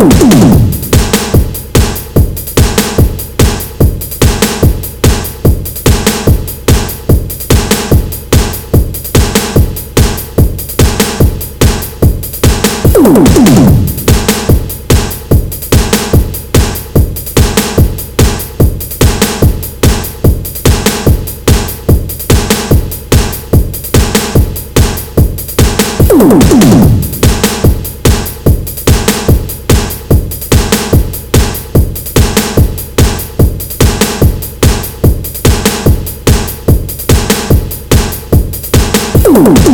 Boom! Boom!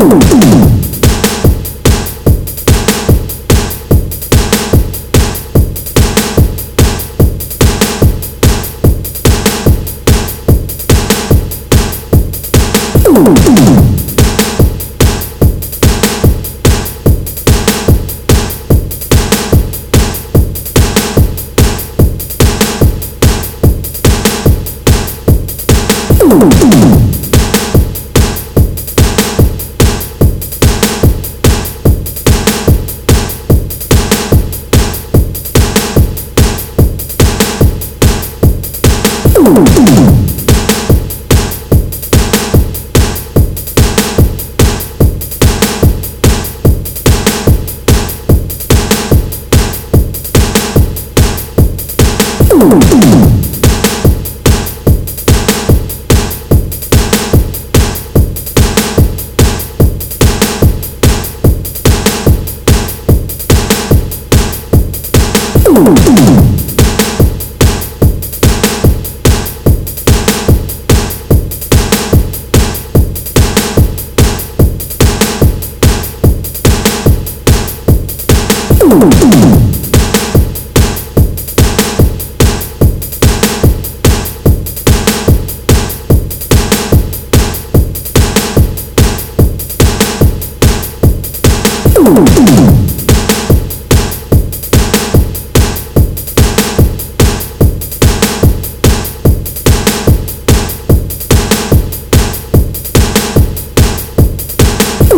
Boom! Ooh.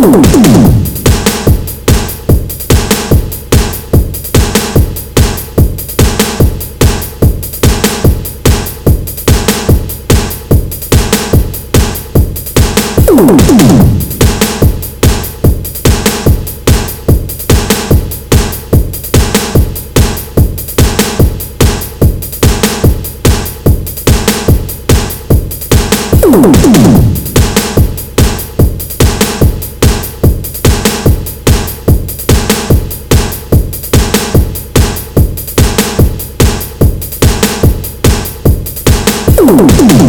Boom! Ooh.